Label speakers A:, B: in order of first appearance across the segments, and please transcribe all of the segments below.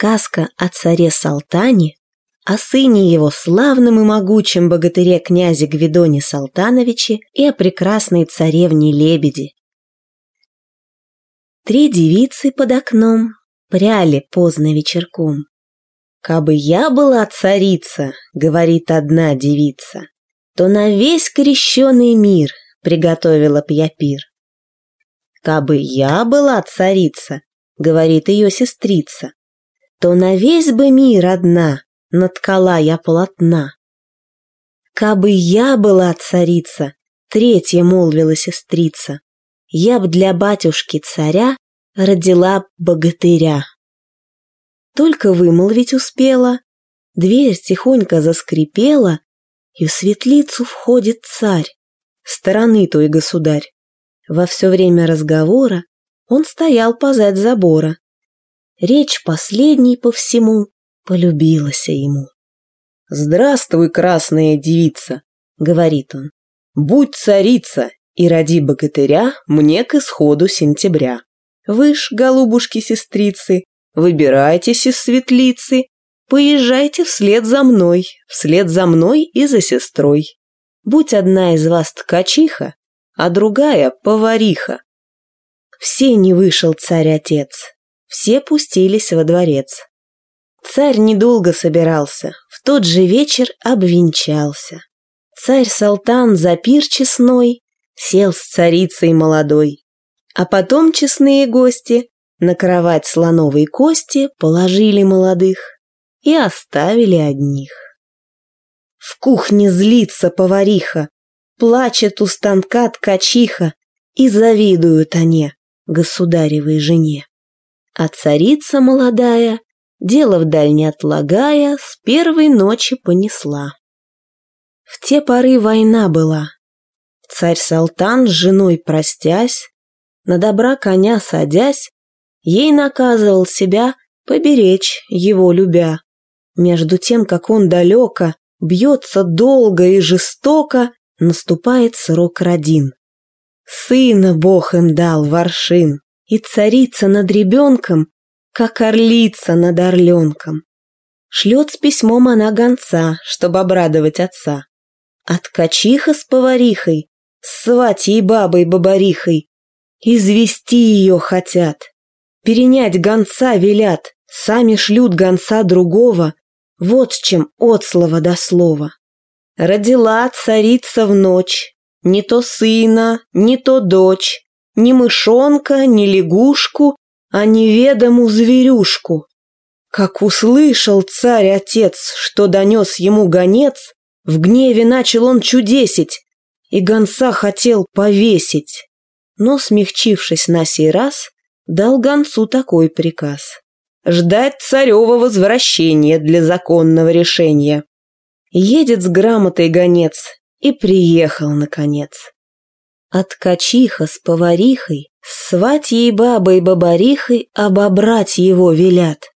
A: Сказка о царе Салтане, о сыне его славном и могучем богатыре князе Гвидоне Салтановиче и о прекрасной царевне Лебеди. Три девицы под окном пряли поздно вечерком. «Кабы я была царица», — говорит одна девица, «то на весь крещеный мир приготовила б я пир». «Кабы я была царица», — говорит ее сестрица, то на весь бы мир одна наткала я полотна. Кабы я была царица, третья молвила сестрица, я б для батюшки царя родила богатыря. Только вымолвить успела, дверь тихонько заскрипела, и в светлицу входит царь, стороны той государь. Во все время разговора он стоял позад забора, Речь последней по всему полюбилась ему. «Здравствуй, красная девица!» — говорит он. «Будь царица и роди богатыря мне к исходу сентября. Вы ж, голубушки-сестрицы, выбирайтесь из светлицы, поезжайте вслед за мной, вслед за мной и за сестрой. Будь одна из вас ткачиха, а другая — повариха». Все не вышел царь-отец, все пустились во дворец. Царь недолго собирался, в тот же вечер обвенчался. Царь-салтан за пир честной сел с царицей молодой. А потом честные гости на кровать слоновой кости положили молодых и оставили одних. В кухне злится повариха, плачет у станка ткачиха, и завидуют они государевой жене. А царица молодая, дело вдаль не отлагая, с первой ночи понесла. В те поры война была. Царь Салтан с женой простясь, на добра коня садясь, ей наказывал себя поберечь, его любя. Между тем, как он далеко, бьется долго и жестоко, наступает срок родин. Сына Бог им дал, воршин, и царица над ребенком, как орлица над орленком. Шлет с письмом она гонца, чтобы обрадовать отца. А ткачиха с поварихой, с сватьей бабой-бабарихой, извести ее хотят. Перенять гонца велят, сами шлют гонца другого, вот с чем от слова до слова. Родила царица в ночь, не то сына, не то дочь, ни мышонка, ни лягушку, а неведому зверюшку. Как услышал царь-отец, что донес ему гонец, в гневе начал он чудесить, и гонца хотел повесить. Но, смягчившись на сей раз, дал гонцу такой приказ. Ждать царева возвращения для законного решения. Едет с грамотой гонец и приехал, наконец. А ткачиха с поварихой, сватьей бабой-бабарихой обобрать его велят.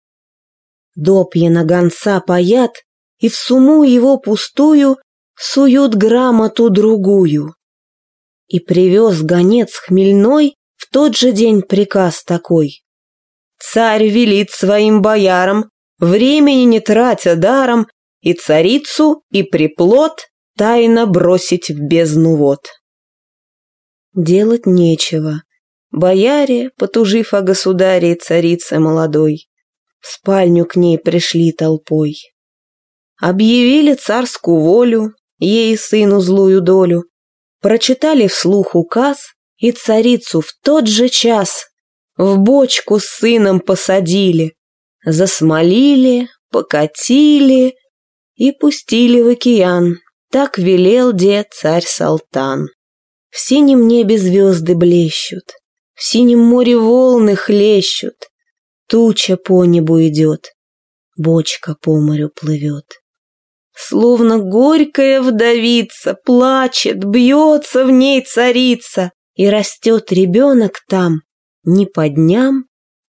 A: Допья на гонца паят, и в суму его пустую суют грамоту другую. И привез гонец хмельной в тот же день приказ такой. Царь велит своим боярам, времени не тратя даром, и царицу, и приплод тайно бросить в бездну вод. Делать нечего. Бояре, потужив о государе и царице молодой, в спальню к ней пришли толпой. Объявили царскую волю, ей сыну злую долю, прочитали вслух указ, и царицу в тот же час в бочку с сыном посадили, засмолили, покатили и пустили в океан. Так велел дед царь Салтан. В синем небе звезды блещут, В синем море волны хлещут, Туча по небу идет, Бочка по морю плывет. Словно горькая вдовица Плачет, бьется в ней царица, И растет ребенок там Не по дням,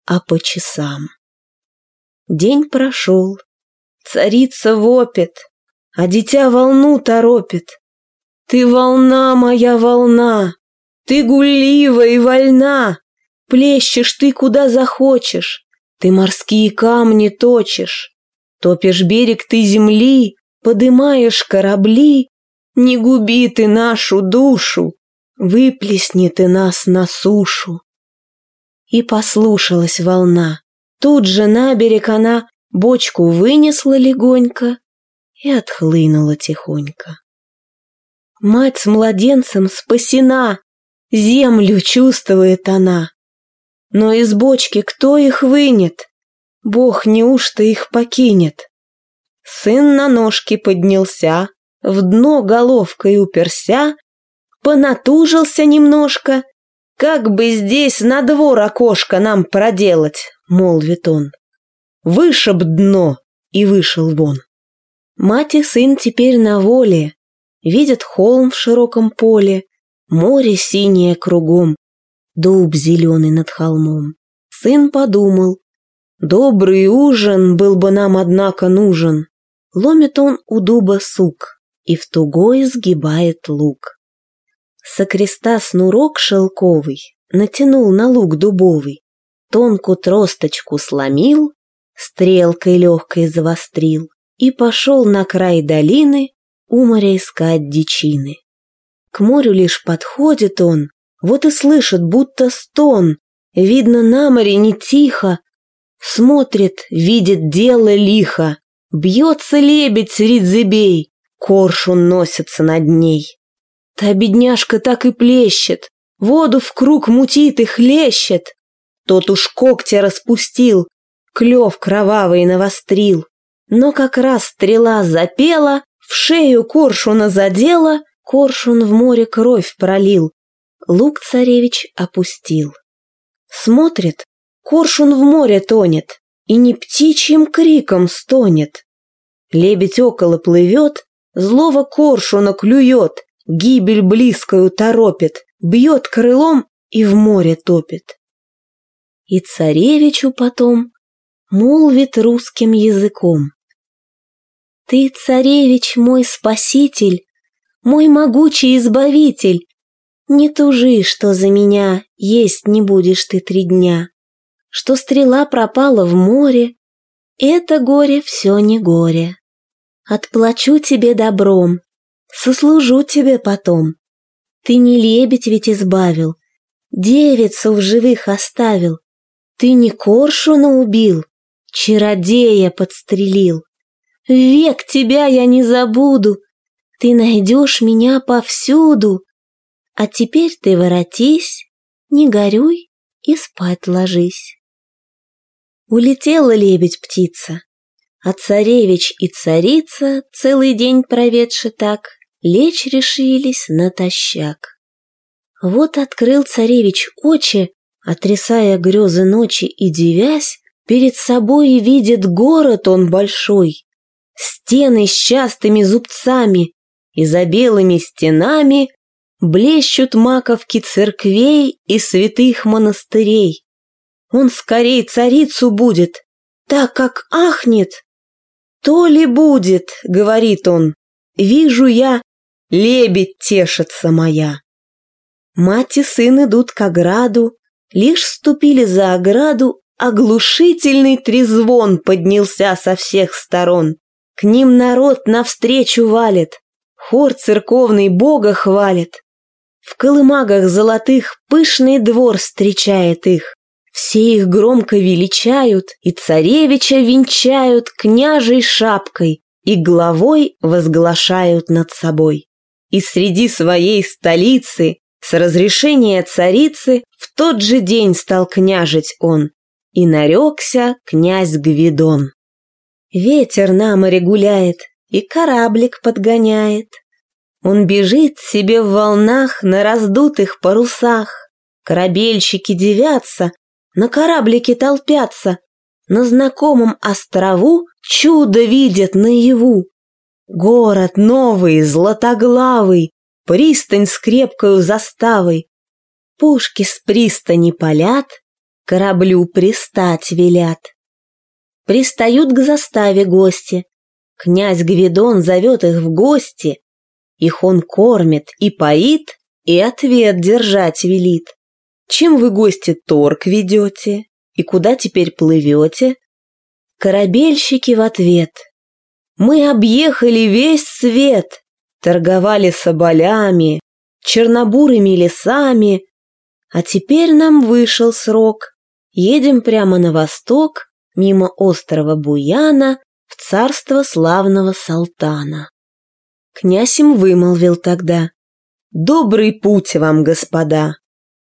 A: а по часам. День прошел, царица вопит, А дитя волну торопит, ты волна моя волна, ты гулива и вольна, Плещешь ты куда захочешь, Ты морские камни точишь, топишь берег ты земли, подымаешь корабли. Не губи ты нашу душу, выплесни ты нас на сушу. И послушалась волна. Тут же на берег она бочку вынесла легонько и отхлынула тихонько. Мать с младенцем спасена, землю чувствует она. Но из бочки кто их вынет? Бог неужто их покинет? Сын на ножки поднялся, в дно головкой уперся, понатужился немножко. Как бы здесь на двор окошко нам проделать, молвит он. Вышиб дно и вышел вон. Мать и сын теперь на воле, видят холм в широком поле, море синее кругом, дуб зеленый над холмом. Сын подумал, добрый ужин был бы нам, однако, нужен. Ломит он у дуба сук и в тугой сгибает лук. Со креста снурок шелковый натянул на лук дубовый, тонкую тросточку сломил, стрелкой легкой завострил и пошел на край долины у моря искать дичины. К морю лишь подходит он, вот и слышит, будто стон, видно на море не тихо, смотрит, видит дело лихо, бьется лебедь средь зыбей, коршун носится над ней. Та бедняжка так и плещет, воду в круг мутит и хлещет. Тот уж когти распустил, клев кровавый навострил. Но как раз стрела запела, в шею коршуна задела, коршун в море кровь пролил. Лук царевич опустил. Смотрит, коршун в море тонет и не птичьим криком стонет. Лебедь около плывет, злого коршуна клюет, гибель близкую торопит, бьет крылом и в море топит. И царевичу потом молвит русским языком. Ты, царевич, мой спаситель, мой могучий избавитель, не тужи, что за меня есть не будешь ты три дня, что стрела пропала в море, это горе все не горе. Отплачу тебе добром, сослужу тебе потом. Ты не лебедь ведь избавил, девицу в живых оставил, ты не коршуна убил, чародея подстрелил. Век тебя я не забуду, ты найдешь меня повсюду. А теперь ты воротись, не горюй и спать ложись. Улетела лебедь-птица, а царевич и царица, целый день проведши так, лечь решились натощак. Вот открыл царевич очи, отрисая грезы ночи и девясь, Перед собой видит город он большой, стены с частыми зубцами, и за белыми стенами блещут маковки церквей и святых монастырей. Он скорей царицу будет, так как ахнет. То ли будет, говорит он, вижу я, лебедь тешится моя. Мать и сын идут к ограду, лишь ступили за ограду, Оглушительный трезвон поднялся со всех сторон. К ним народ навстречу валит, хор церковный Бога хвалит. В колымагах золотых пышный двор встречает их. Все их громко величают и царевича венчают княжей шапкой и главой возглашают над собой. И среди своей столицы с разрешения царицы в тот же день стал княжить он, и нарекся князь Гвидон. Ветер на море гуляет и кораблик подгоняет. Он бежит себе в волнах на раздутых парусах. Корабельщики девятся, на кораблике толпятся, на знакомом острову чудо видят наяву. Город новый, златоглавый, пристань с крепкою заставой. Пушки с пристани палят, кораблю пристать велят. Пристают к заставе гости. Князь Гвидон зовет их в гости. Их он кормит и поит, и ответ держать велит. Чем вы, гости, торг ведете? И куда теперь плывете? Корабельщики в ответ. Мы объехали весь свет, торговали соболями, чернобурыми лесами, а теперь нам вышел срок. Едем прямо на восток, мимо острова Буяна, в царство славного Салтана. Князь им вымолвил тогда. «Добрый путь вам, господа!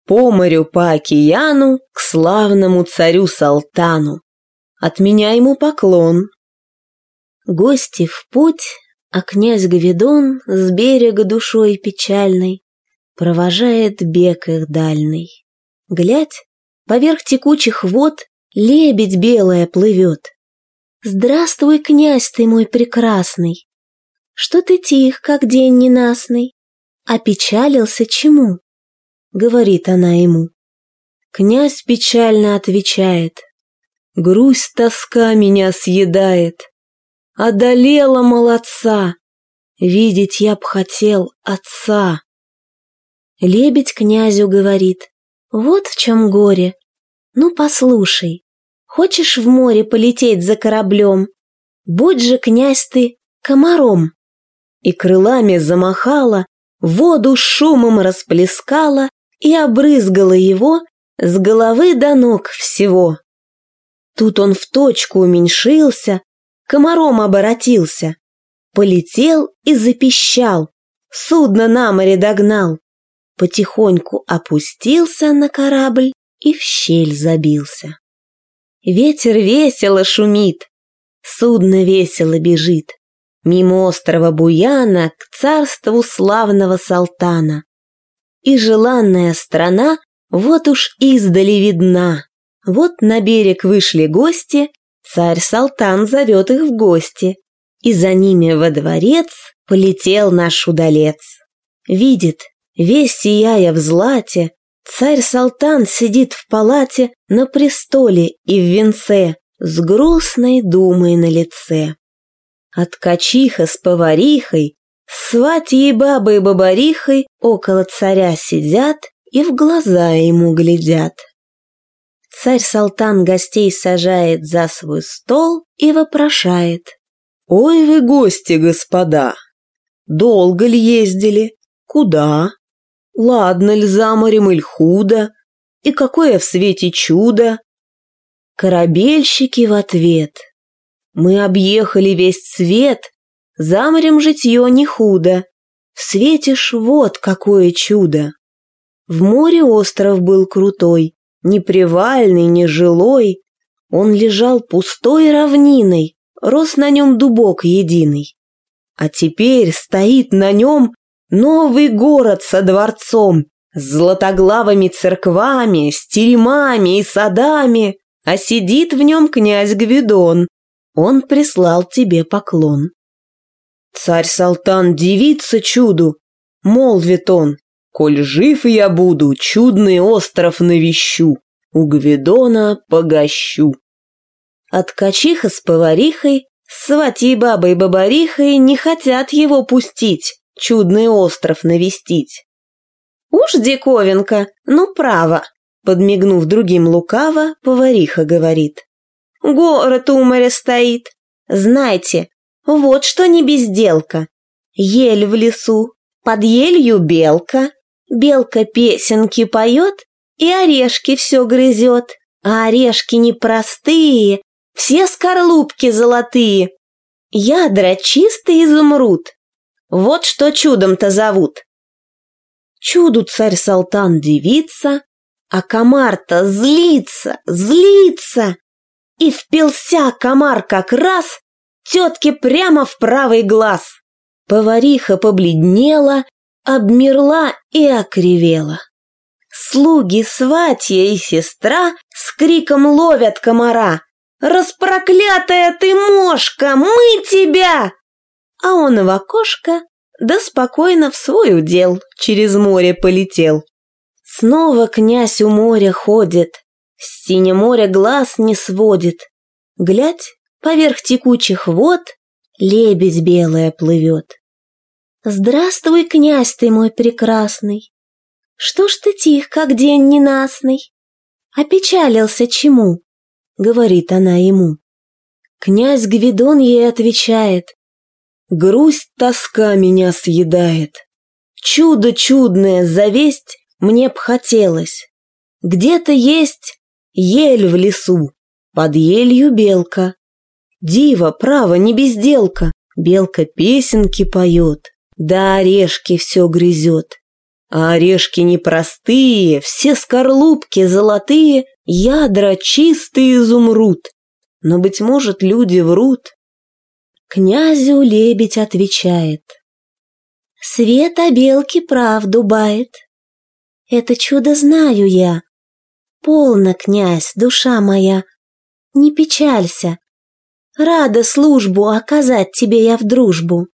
A: По морю, по океану, к славному царю Салтану! От меня ему поклон!» Гости в путь, а князь Гвидон с берега душой печальной провожает бег их дальний. Глядь, поверх текучих вод лебедь белая плывет. Здравствуй, князь ты мой прекрасный! Что ты тих, как день ненастный? Опечалился чему? Говорит она ему. Князь печально отвечает. Грусть тоска меня съедает. Одолела молодца. Видеть я б хотел отца. Лебедь князю говорит, вот в чем горе. Ну, послушай, хочешь в море полететь за кораблем? Будь же, князь, ты комаром. И крылами замахала, воду шумом расплескала и обрызгала его с головы до ног всего. Тут он в точку уменьшился, комаром оборотился, полетел и запищал, судно на море догнал потихоньку опустился на корабль и в щель забился. Ветер весело шумит, судно весело бежит, мимо острова Буяна к царству славного Салтана. И желанная страна вот уж издали видна. Вот на берег вышли гости, царь Салтан зовет их в гости, и за ними во дворец полетел наш удалец. Видит, Весь сияя в злате, царь Салтан сидит в палате на престоле и в венце с грустной думой на лице. А ткачиха с поварихой, сватьей бабой и бабарихой около царя сидят и в глаза ему глядят. Царь Салтан гостей сажает за свой стол и вопрошает. «Ой вы гости, господа! Долго ли ездили? Куда? Ладно ли за морем иль худо? И какое в свете чудо? Корабельщики в ответ. Мы объехали весь свет, за морем житье не худо. В свете ж вот какое чудо. В море остров был крутой, не привальный, не жилой. Он лежал пустой равниной, рос на нем дубок единый. А теперь стоит на нем Новый город со дворцом, с златоглавыми церквами, с теремами и садами, а сидит в нем князь Гвидон. Он прислал тебе поклон. Царь Салтан дивится чуду, молвит он, коль жив я буду, чудный остров навещу, у Гвидона погощу. А ткачиха с поварихой, сватьей бабой бабарихой не хотят его пустить чудный остров навестить. Уж диковинка, ну право, подмигнув другим лукаво, повариха говорит. Город у моря стоит. Знайте, вот что не безделка. Ель в лесу, под елью белка. Белка песенки поет и орешки все грызет. А орешки непростые, все скорлупки золотые. Ядра чистый изумруд, вот что чудом-то зовут. Чуду царь Салтан девица, а комар-то злится, злится. И впился комар как раз тетке прямо в правый глаз. Повариха побледнела, обмерла и окривела. Слуги, сватья и сестра с криком ловят комара. «Распроклятая ты мошка, мы тебя!» А он в окошко, да спокойно в свой удел через море полетел. Снова князь у моря ходит, с синее море глаз не сводит. Глядь, поверх текучих вод лебедь белая плывет. Здравствуй, князь ты мой прекрасный, что ж ты тих, как день ненастный? опечалился чему?» — говорит она ему. Князь Гвидон ей отвечает. «Грусть, тоска меня съедает. Чудо чудное завесть мне б хотелось. Где-то есть ель в лесу, под елью белка. Дива, право, не безделка, белка песенки поет, да орешки все грызет. А орешки непростые, все скорлупки золотые, ядра чистый изумруд. Но, быть может, люди врут. Князю лебедь отвечает. Свет о белке правду бает. Это чудо знаю я. Полно, князь, душа моя, не печалься. Рада службу оказать тебе я в дружбу.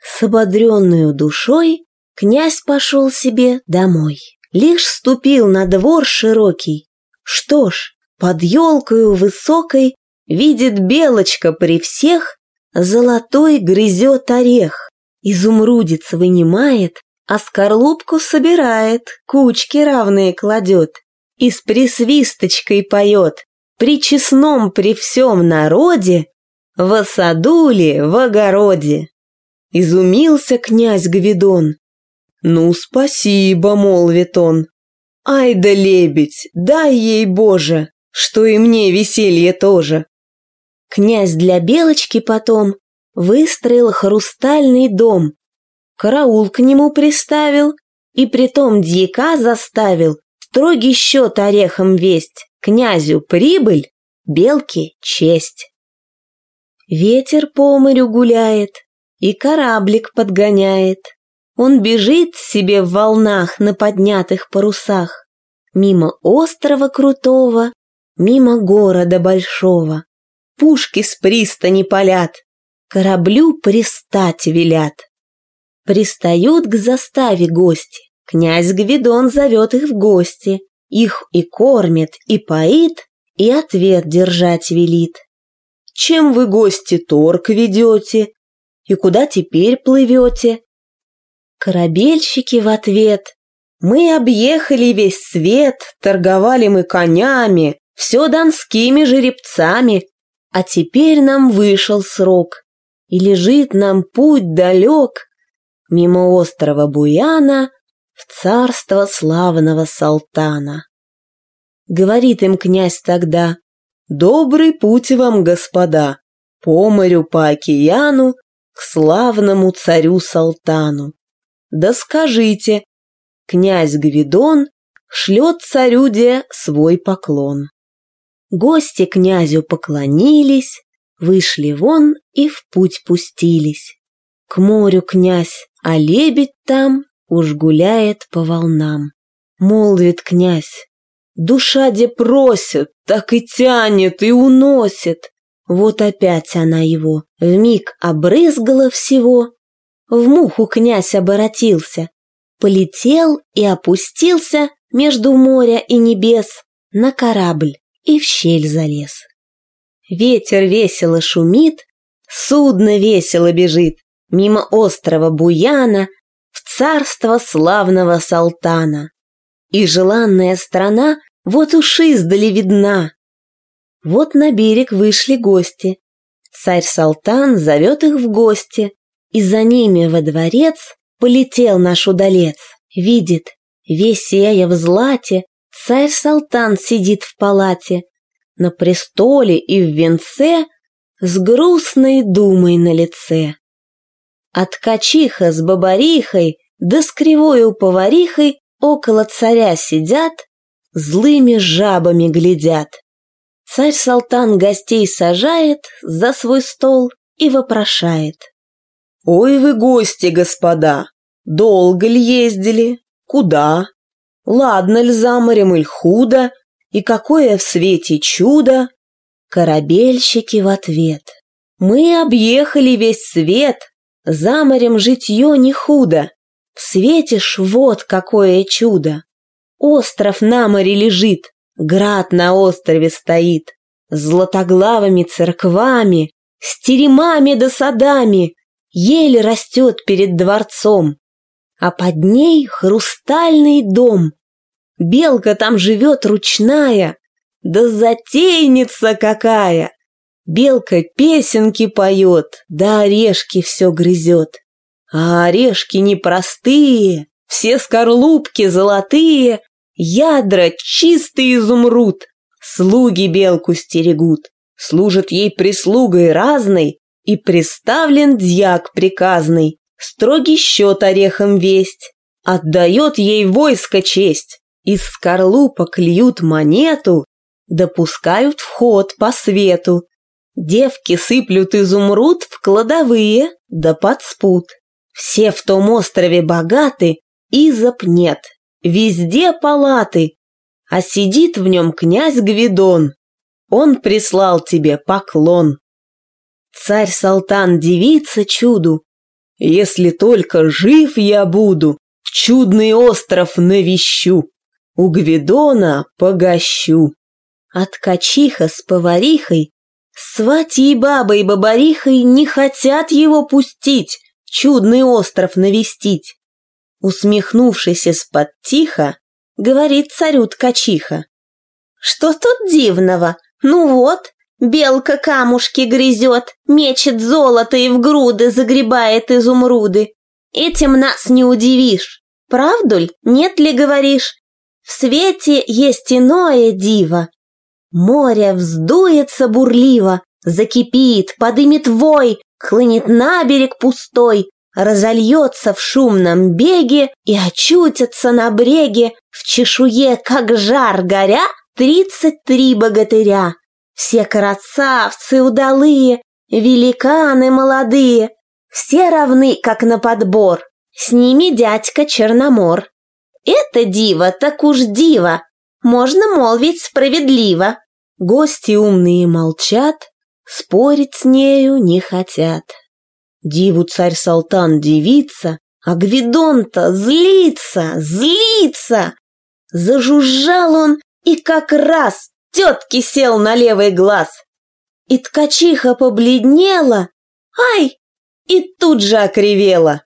A: С ободренную душой князь пошел себе домой. Лишь ступил на двор широкий. Что ж, под елкою высокой видит белочка при всех, золотой грызет орех, изумрудец вынимает, а скорлупку собирает, кучки равные кладет и с присвисточкой поет при честном при всем народе, в саду ли, в огороде. Изумился князь Гвидон. «Ну, спасибо», — молвит он. «Ай да лебедь, дай ей, Боже, что и мне веселье тоже». Князь для Белочки потом выстроил хрустальный дом, караул к нему приставил и притом дьяка заставил строгий счет орехом весть, князю прибыль, белке честь. Ветер по морю гуляет и кораблик подгоняет. Он бежит себе в волнах на поднятых парусах, мимо острова крутого, мимо города большого. Пушки с пристани палят, кораблю пристать велят. Пристают к заставе гости, князь Гвидон зовет их в гости, их и кормит, и поит, и ответ держать велит. Чем вы, гости, торг ведете? И куда теперь плывете? Корабельщики в ответ. Мы объехали весь свет, торговали мы конями, все донскими жеребцами, а теперь нам вышел срок, и лежит нам путь далек, мимо острова Буяна в царство славного Салтана. Говорит им князь тогда, «Добрый путь вам, господа, по морю, по океану, к славному царю Салтану. Да скажите, князь Гвидон шлет царю де свой поклон. Гости князю поклонились, вышли вон и в путь пустились. К морю князь, а лебедь там уж гуляет по волнам. Молвит князь, душа де просит, так и тянет и уносит. Вот опять она его вмиг обрызгала всего. В муху князь оборотился, полетел и опустился между моря и небес на корабль и в щель залез. Ветер весело шумит, судно весело бежит мимо острова Буяна в царство славного Салтана. И желанная страна вот уж издали видна. Вот на берег вышли гости. Царь Салтан зовет их в гости, и за ними во дворец полетел наш удалец. Видит, весь сияя в злате, царь Салтан сидит в палате, на престоле и в венце, с грустной думой на лице. А ткачиха с бабарихой, да с кривою поварихой около царя сидят, злыми жабами глядят. Царь Салтан гостей сажает за свой стол и вопрошает. «Ой вы гости, господа! Долго ли ездили? Куда? Ладно ли за морем или худо? И какое в свете чудо?» Корабельщики в ответ. «Мы объехали весь свет, за морем житье не худо. В свете ж вот какое чудо! Остров на море лежит, град на острове стоит, с златоглавыми церквами, с теремами да садами, еле растет перед дворцом, а под ней хрустальный дом. Белка там живет ручная, да затейница какая! Белка песенки поет, да орешки все грызет. А орешки непростые, все скорлупки золотые, ядра чистый изумруд. Слуги белку стерегут, служат ей прислугой разной, и приставлен дьяк приказный, строгий счет орехом весть, отдает ей войско честь, из скорлупок льют монету, допускают вход по свету. Девки сыплют изумруд в кладовые, да под спут. Все в том острове богаты, и запнет. Везде палаты, а сидит в нем князь Гвидон. Он прислал тебе поклон. Царь Салтан девица чуду, если только жив я буду, чудный остров навещу, у Гвидона погощу. А ткачиха с поварихой, сватьей бабой бабарихой не хотят его пустить, чудный остров навестить. Усмехнувшись из-под тихо, говорит царю ткачиха. Что тут дивного? Ну вот, белка камушки грызет, мечет золото и в груды загребает изумруды. Этим нас не удивишь. Правду ль, нет ли говоришь? В свете есть иное диво. Море вздуется бурливо, закипит, подымет вой, хлынет на берег пустой, разольется в шумном беге и очутится на бреге в чешуе, как жар горя, тридцать три богатыря. Все красавцы удалые, великаны молодые, все равны, как на подбор, с ними дядька Черномор. Это диво, так уж диво, можно молвить справедливо. Гости умные молчат, спорить с нею не хотят. Диву царь-салтан дивится, а Гвидон-то злится, злится. Зажужжал он и как раз тетки сел на левый глаз. И ткачиха побледнела, ай, и тут же окривела.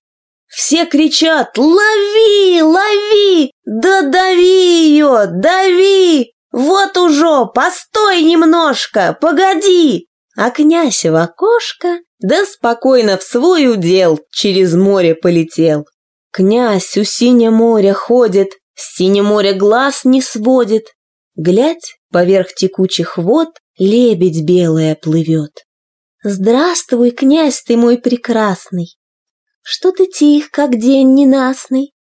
A: Все кричат «Лови! Лови! Да дави ее! Дави! Вот уже! Постой немножко! Погоди!» А князь в окошко да спокойно в свой удел через море полетел. Князь у синего моря ходит, с синего моря глаз не сводит. Глядь, поверх текучих вод лебедь белая плывет. Здравствуй, князь ты мой прекрасный, что ты тих, как день ненастный?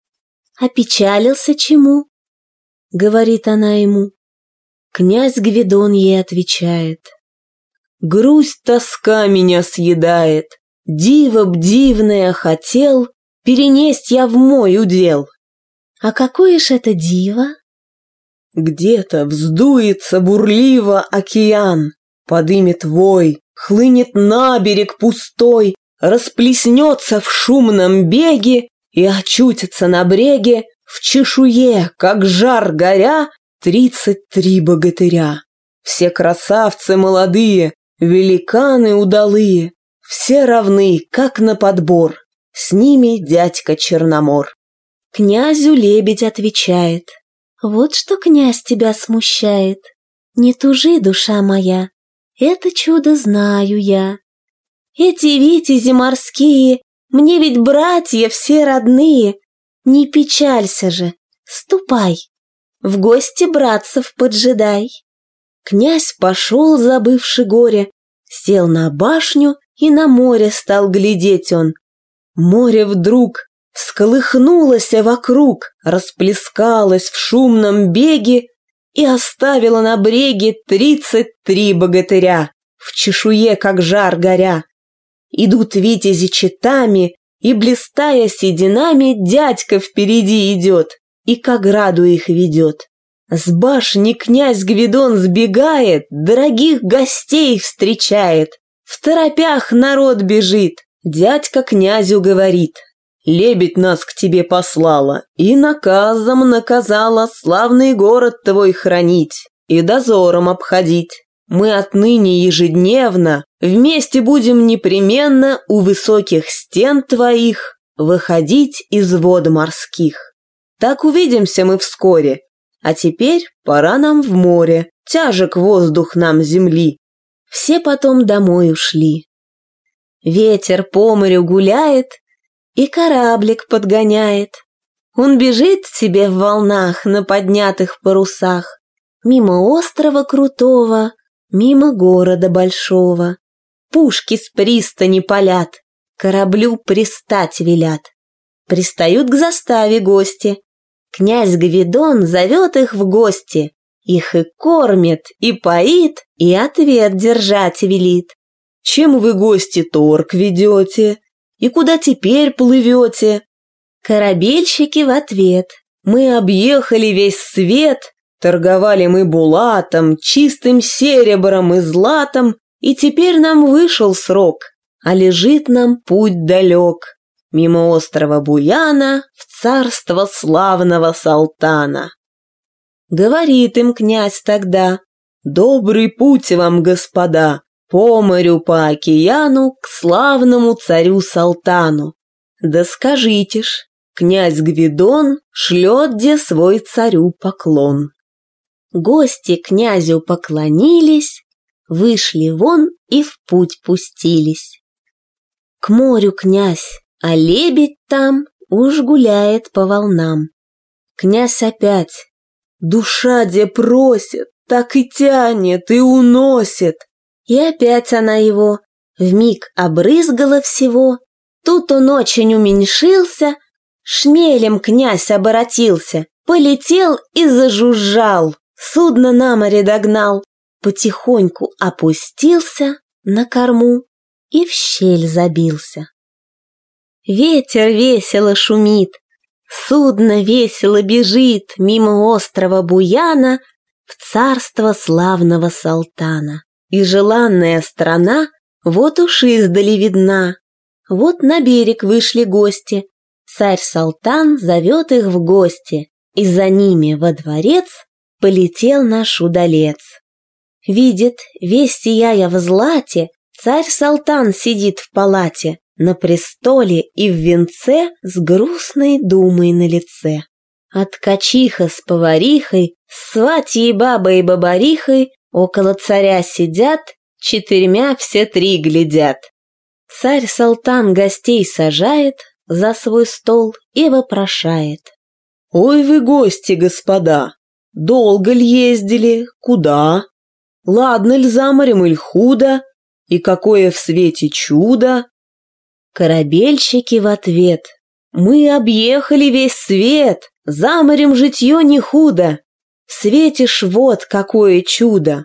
A: Опечалился чему? Говорит она ему. Князь Гвидон ей отвечает. Грусть тоска меня съедает, Диво б дивное хотел Перенесть я в мой удел. А какое ж это диво? Где-то вздуется бурливо океан, Подымет вой, хлынет на берег пустой, расплеснется в шумном беге и очутится на бреге в чешуе, как жар горя, тридцать три богатыря. Все красавцы молодые, великаны удалые, все равны, как на подбор, с ними дядька Черномор. Князю лебедь отвечает, вот что князь тебя смущает. Не тужи, душа моя, это чудо знаю я. Эти витязи морские, мне ведь братья все родные. Не печалься же, ступай, в гости братцев поджидай. Князь пошел, забывши горе, сел на башню и на море стал глядеть он. Море вдруг всколыхнулось вокруг, расплескалось в шумном беге и оставило на бреге тридцать три богатыря, в чешуе, как жар горя. Идут витязи читами, и, блистая сединами, дядька впереди идет и к ограду их ведет. С башни князь Гвидон сбегает, дорогих гостей встречает. В торопях народ бежит, дядька князю говорит. Лебедь нас к тебе послала и наказом наказала славный город твой хранить и дозором обходить. Мы отныне ежедневно вместе будем непременно у высоких стен твоих выходить из вод морских. Так увидимся мы вскоре. А теперь пора нам в море, тяжек воздух нам земли. Все потом домой ушли. Ветер по морю гуляет и кораблик подгоняет. Он бежит себе в волнах на поднятых парусах, мимо острова крутого, мимо города большого. Пушки с пристани палят, кораблю пристать велят. Пристают к заставе гости. Князь Гвидон зовет их в гости. Их и кормит, и поит, и ответ держать велит. Чем вы, гости, торг ведете? И куда теперь плывете? Корабельщики в ответ. Мы объехали весь свет, торговали мы булатом, чистым серебром и златом, и теперь нам вышел срок, а лежит нам путь далек, мимо острова Буяна в царство славного Салтана. Говорит им князь тогда, «Добрый путь вам, господа, по морю, по океану, к славному царю Салтану. Да скажите ж, князь Гвидон шлет где свой царю поклон». Гости князю поклонились, вышли вон и в путь пустились. К морю князь, а лебедь там уж гуляет по волнам. Князь опять. Душа где просит, так и тянет и уносит. И опять она его вмиг обрызгала всего. Тут он очень уменьшился, шмелем князь оборотился, полетел и зажужжал. Судно на море догнал, потихоньку опустился на корму и в щель забился. Ветер весело шумит, судно весело бежит мимо острова Буяна в царство славного Салтана. И желанная страна вот уж издали видна. Вот на берег вышли гости. Царь Салтан зовет их в гости, и за ними во дворец полетел наш удалец. Видит, весь сияя в злате, царь Салтан сидит в палате, на престоле и в венце с грустной думой на лице. От ткачиха с поварихой, сватьей бабой и бабарихой около царя сидят, четырьмя все три глядят. Царь Салтан гостей сажает за свой стол и вопрошает. «Ой вы гости, господа! Долго ли ездили? Куда? Ладно ли за морем или худо? И какое в свете чудо? Корабельщики в ответ. Мы объехали весь свет, за морем житье не худо. Ж вот какое чудо.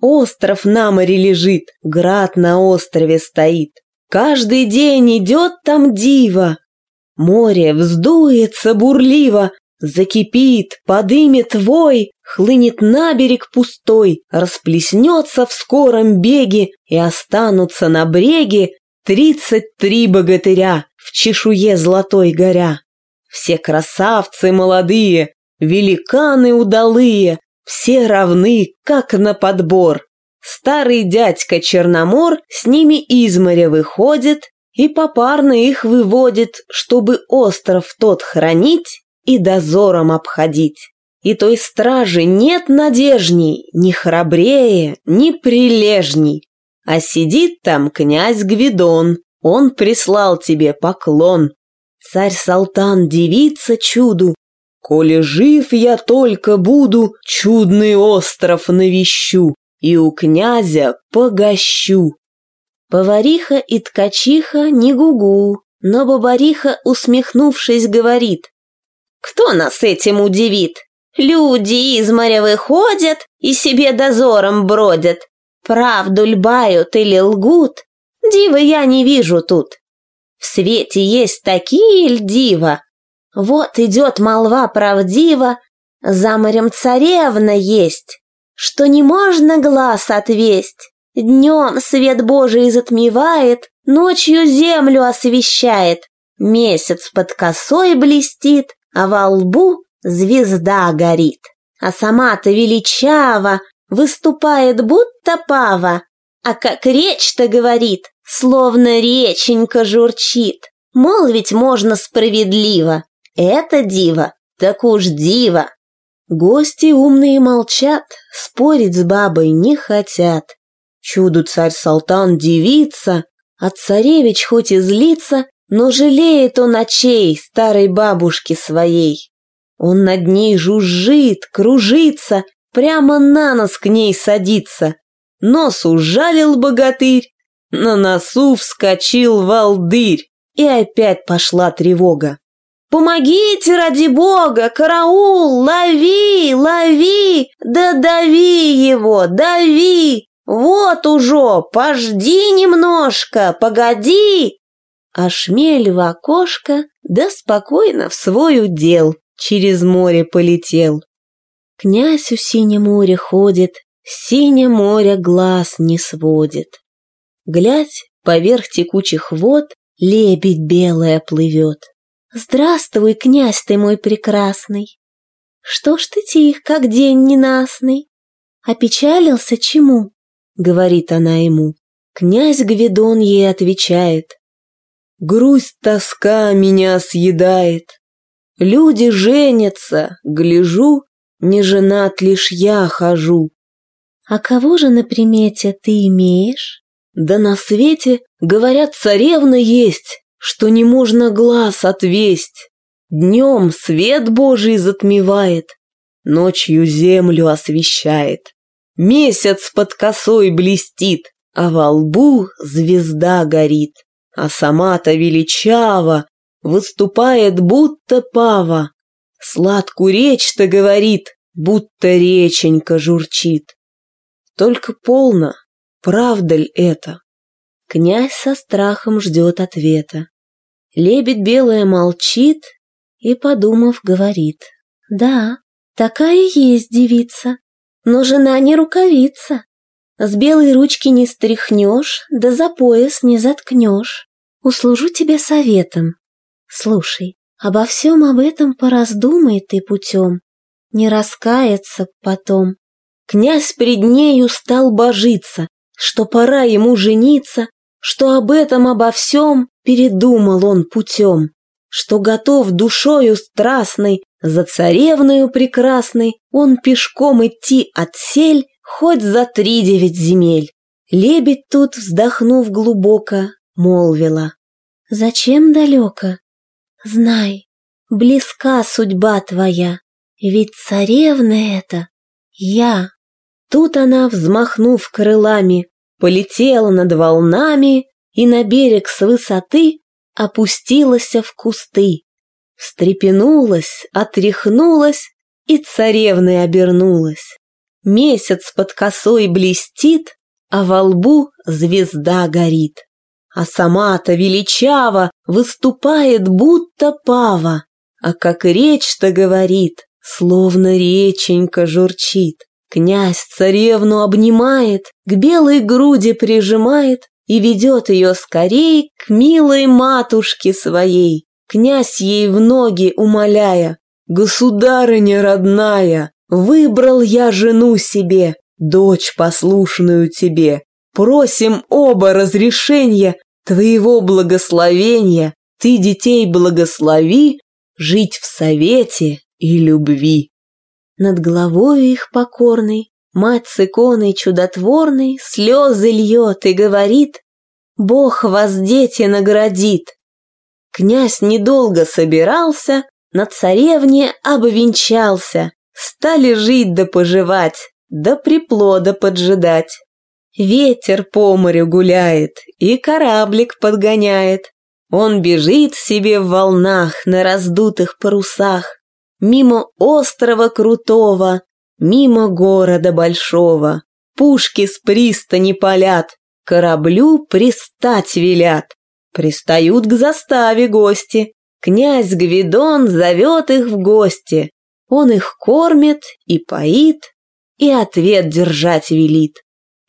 A: Остров на море лежит, град на острове стоит. Каждый день идет там диво. Море вздуется бурливо, Закипит, подымет вой, хлынет на берег пустой, расплеснется в скором беге, и останутся на бреге тридцать три богатыря в чешуе золотой горя. Все красавцы молодые, великаны удалые, все равны, как на подбор. Старый дядька Черномор с ними из моря выходит и попарно их выводит, чтобы остров тот хранить и дозором обходить. И той стражи нет надежней, ни храбрее, ни прилежней. А сидит там князь Гвидон, он прислал тебе поклон. Царь Салтан дивится чуду, Коли жив я только буду, чудный остров навещу и у князя погощу. Повариха и ткачиха не гугу, но бабариха, усмехнувшись, говорит, кто нас этим удивит? Люди из моря выходят и себе дозором бродят. Правду льбают или лгут, дива я не вижу тут. В свете есть такие льдива. Вот идет молва правдива, за морем царевна есть, что не можно глаз отвесть. Днем свет Божий затмевает, ночью землю освещает, месяц под косой блестит, а во лбу звезда горит. А сама-то величава, выступает будто пава, а как речь-то говорит, словно реченька журчит. Мол, ведь можно справедливо, это диво, так уж диво. Гости умные молчат, спорить с бабой не хотят. Чуду царь-салтан девица, а царевич хоть и злится, но жалеет он очей старой бабушки своей. Он над ней жужжит, кружится, прямо на нос к ней садится. Нос ужалил богатырь, на носу вскочил волдырь, и опять пошла тревога. «Помогите, ради бога! Караул! Лови! Лови! Да дави его! Дави! Вот уже! Пожди немножко! Погоди!» А шмель в окошко, да спокойно в свой удел через море полетел. Князь у синее море ходит, синее море глаз не сводит. Глядь, поверх текучих вод лебедь белая плывет. Здравствуй, князь ты мой прекрасный. Что ж ты тих, как день ненастный? Опечалился чему? Говорит она ему. Князь Гвидон ей отвечает. Грусть, тоска меня съедает. Люди женятся, гляжу, не женат лишь я хожу. А кого же на примете ты имеешь? Да на свете, говорят, царевна есть, что не можно глаз отвесть. Днем свет Божий затмевает, ночью землю освещает. Месяц под косой блестит, а во лбу звезда горит. А сама-то величава, выступает будто пава. Сладкую речь-то говорит, будто реченька журчит. Только полно, правда ли это? Князь со страхом ждет ответа. Лебедь белая молчит и, подумав, говорит. Да, такая есть девица, но жена не рукавица. С белой ручки не стряхнешь, да за пояс не заткнешь. Услужу тебе советом. Слушай, обо всем об этом пораздумай ты путем. Не раскаяться потом. Князь пред нею стал божиться, что пора ему жениться, что об этом обо всем передумал он путем, что готов душою страстной за царевною прекрасной он пешком идти от сель хоть за три девять земель. Лебедь тут, вздохнув глубоко, молвила. «Зачем далеко? Знай, близка судьба твоя, ведь царевна это я». Тут она, взмахнув крылами, полетела над волнами и на берег с высоты опустилась в кусты. Встрепенулась, отряхнулась и царевной обернулась. Месяц под косой блестит, а во лбу звезда горит. А сама-то величава выступает, будто пава, а как речь-то говорит, словно реченька журчит. Князь царевну обнимает, к белой груди прижимает и ведет ее скорей к милой матушке своей. Князь ей в ноги умоляя, «Государыня родная, выбрал я жену себе, дочь послушную тебе. Просим оба разрешения, твоего благословения, ты детей благослови, жить в совете и любви». Над головой их покорной Мать с иконой чудотворной Слезы льет и говорит Бог вас, дети, наградит. Князь недолго собирался, На царевне обвенчался, Стали жить да поживать, Да приплода поджидать. Ветер по морю гуляет И кораблик подгоняет. Он бежит себе в волнах На раздутых парусах мимо острова крутого, мимо города большого. Пушки с пристани палят, кораблю пристать велят. Пристают к заставе гости. Князь Гвидон зовет их в гости. Он их кормит и поит, и ответ держать велит.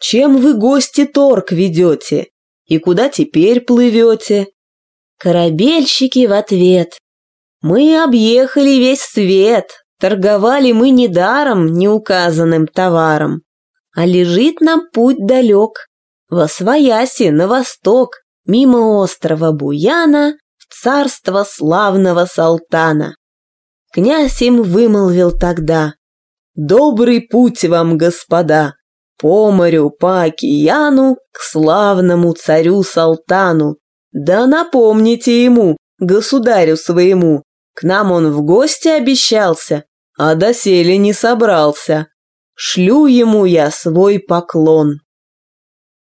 A: Чем вы гости торг ведете? И куда теперь плывете? Корабельщики в ответ. Мы объехали весь свет, торговали мы недаром неуказанным товаром. А лежит нам путь далек, во свояси на восток, мимо острова Буяна, в царство славного Салтана. Князь им вымолвил тогда, Добрый путь вам, господа, по морю, по океану, к славному царю Салтану. Да напомните ему, государю своему, к нам он в гости обещался, а доселе не собрался. Шлю ему я свой поклон.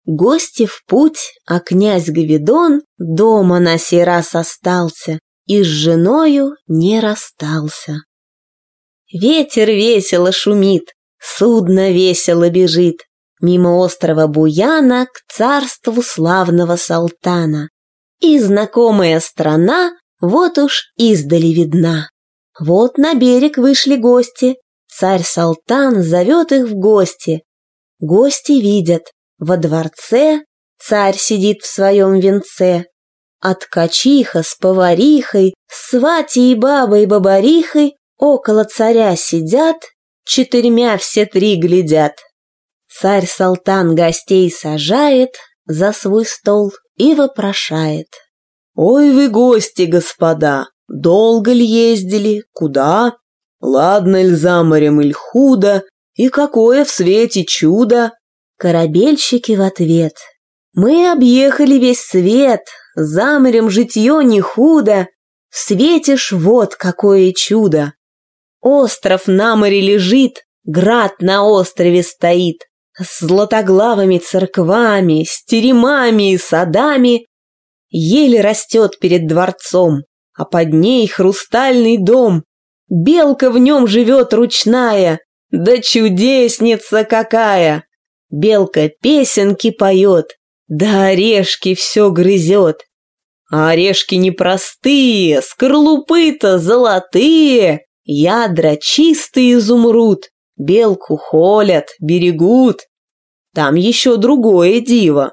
A: Гости в путь, а князь Гавидон дома на сей раз остался и с женою не расстался. Ветер весело шумит, судно весело бежит, мимо острова Буяна к царству славного Салтана. И знакомая страна вот уж издали видна. Вот на берег вышли гости, царь Салтан зовет их в гости. Гости видят, во дворце царь сидит в своем венце, а ткачиха с поварихой, сватей бабой бабарихой около царя сидят, четырьмя все три глядят. Царь Салтан гостей сажает за свой стол и вопрошает. «Ой вы гости, господа, долго ли ездили, куда? Ладно ль за морем иль худо, и какое в свете чудо?» Корабельщики в ответ. «Мы объехали весь свет, за морем житье не худо, светишь вот какое чудо!» Остров на море лежит, град на острове стоит, с златоглавыми церквами, с теремами и садами. Еле растет перед дворцом, а под ней хрустальный дом. Белка в нем живет ручная, да чудесница какая! Белка песенки поет, да орешки все грызет. А орешки непростые, скорлупы-то золотые. Ядра чистый изумруд, белку холят, берегут. Там еще другое диво.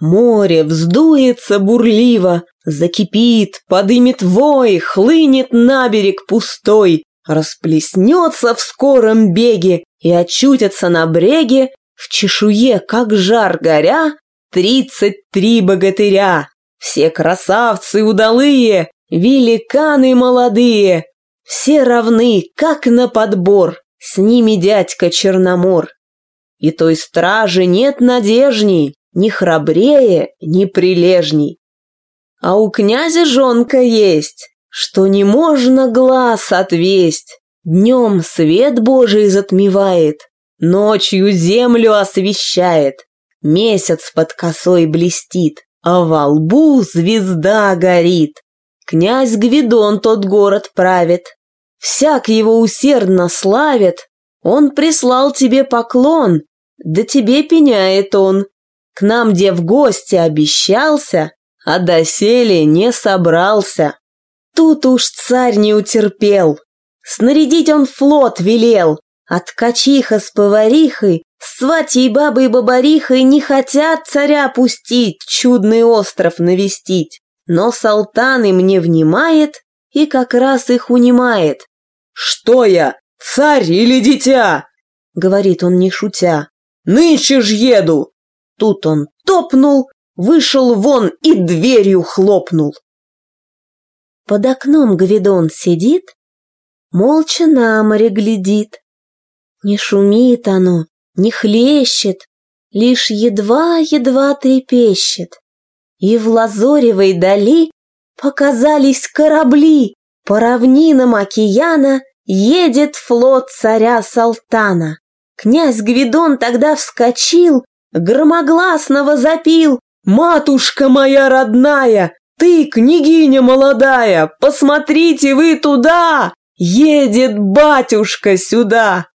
A: Море вздуется бурливо, закипит, подымет вой, хлынет на берег пустой, расплеснется в скором беге и очутятся на бреге в чешуе, как жар горя, тридцать три богатыря. Все красавцы удалые, великаны молодые, все равны, как на подбор, с ними дядька Черномор. И той стражи нет надежней, ни храбрее, ни прилежней. А у князя жонка есть, что не можно глаз отвесть. Днем свет Божий затмевает, ночью землю освещает, месяц под косой блестит, а во лбу звезда горит. Князь Гвидон тот город правит, всяк его усердно славит, он прислал тебе поклон, да тебе пеняет он. К нам, где в гости обещался, а доселе не собрался. Тут уж царь не утерпел, снарядить он флот велел, а ткачиха с поварихой, сватьей бабой бабарихой не хотят царя пустить, чудный остров навестить. Но Салтан им не внимает и как раз их унимает. «Что я, царь или дитя?» — говорит он не шутя. «Нынче ж еду!» Тут он топнул, вышел вон и дверью хлопнул. Под окном Гвидон сидит, молча на море глядит. Не шумит оно, не хлещет, лишь едва-едва трепещет и в лазоревой дали показались корабли. По равнинам океана едет флот царя Салтана. Князь Гвидон тогда вскочил, громогласно возопил. «Матушка моя родная, ты, княгиня молодая, посмотрите вы туда! Едет батюшка сюда!»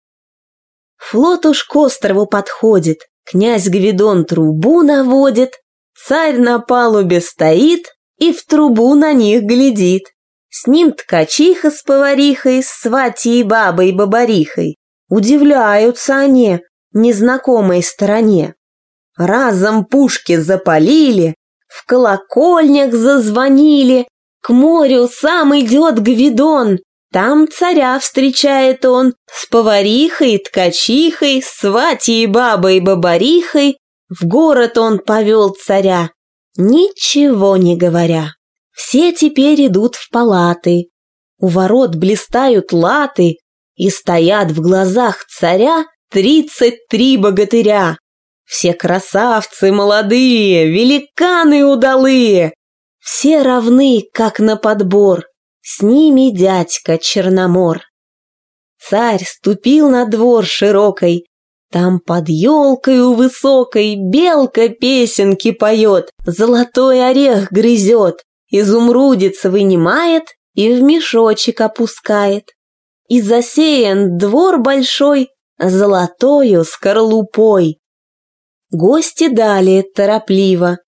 A: Флот уж к острову подходит, князь Гвидон трубу наводит, Царь на палубе стоит и в трубу на них глядит. С ним ткачиха с поварихой, сватьей бабой бабарихой. Удивляются они незнакомой стороне. Разом пушки запалили, в колокольнях зазвонили. К морю сам идет Гвидон, там царя встречает он с поварихой, ткачихой, сватьей бабой бабарихой в город он повел царя, ничего не говоря. Все теперь идут в палаты. У ворот блистают латы, и стоят в глазах царя тридцать три богатыря. Все красавцы молодые, великаны удалые, все равны, как на подбор, с ними дядька Черномор. Царь ступил на двор широкой, там под елкою высокой белка песенки поет, золотой орех грызет, изумрудец вынимает и в мешочек опускает. И засеян двор большой золотою скорлупой. Гости далее торопливо.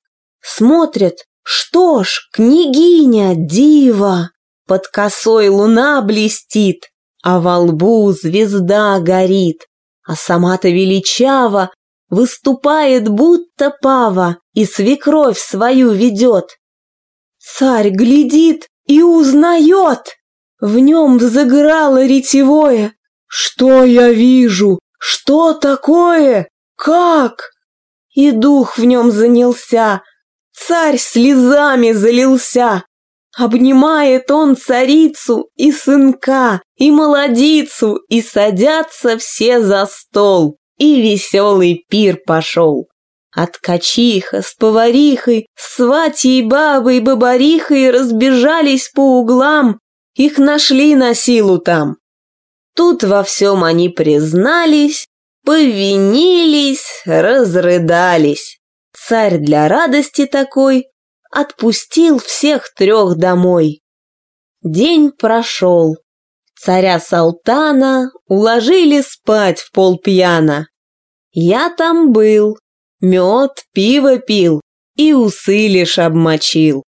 A: Смотрят, что ж, княгиня, дива, под косой луна блестит, а во лбу звезда горит, а сама-то величава выступает, будто пава, и свекровь свою ведет. Царь глядит и узнает, в нем взыграло ретевое. Что я вижу? Что такое? Как? И дух в нем занялся, царь слезами залился. Обнимает он царицу и сынка, и молодицу, и садятся все за стол, и веселый пир пошел. От качиха с поварихой, сватьей бабой бабарихой разбежались по углам, их нашли на силу там. Тут во всем они признались, повинились, разрыдались. Царь для радости такой отпустил всех трех домой. День прошел. Царя Салтана уложили спать в полпьяна. Я там был, мед, пиво пил и усы лишь обмочил.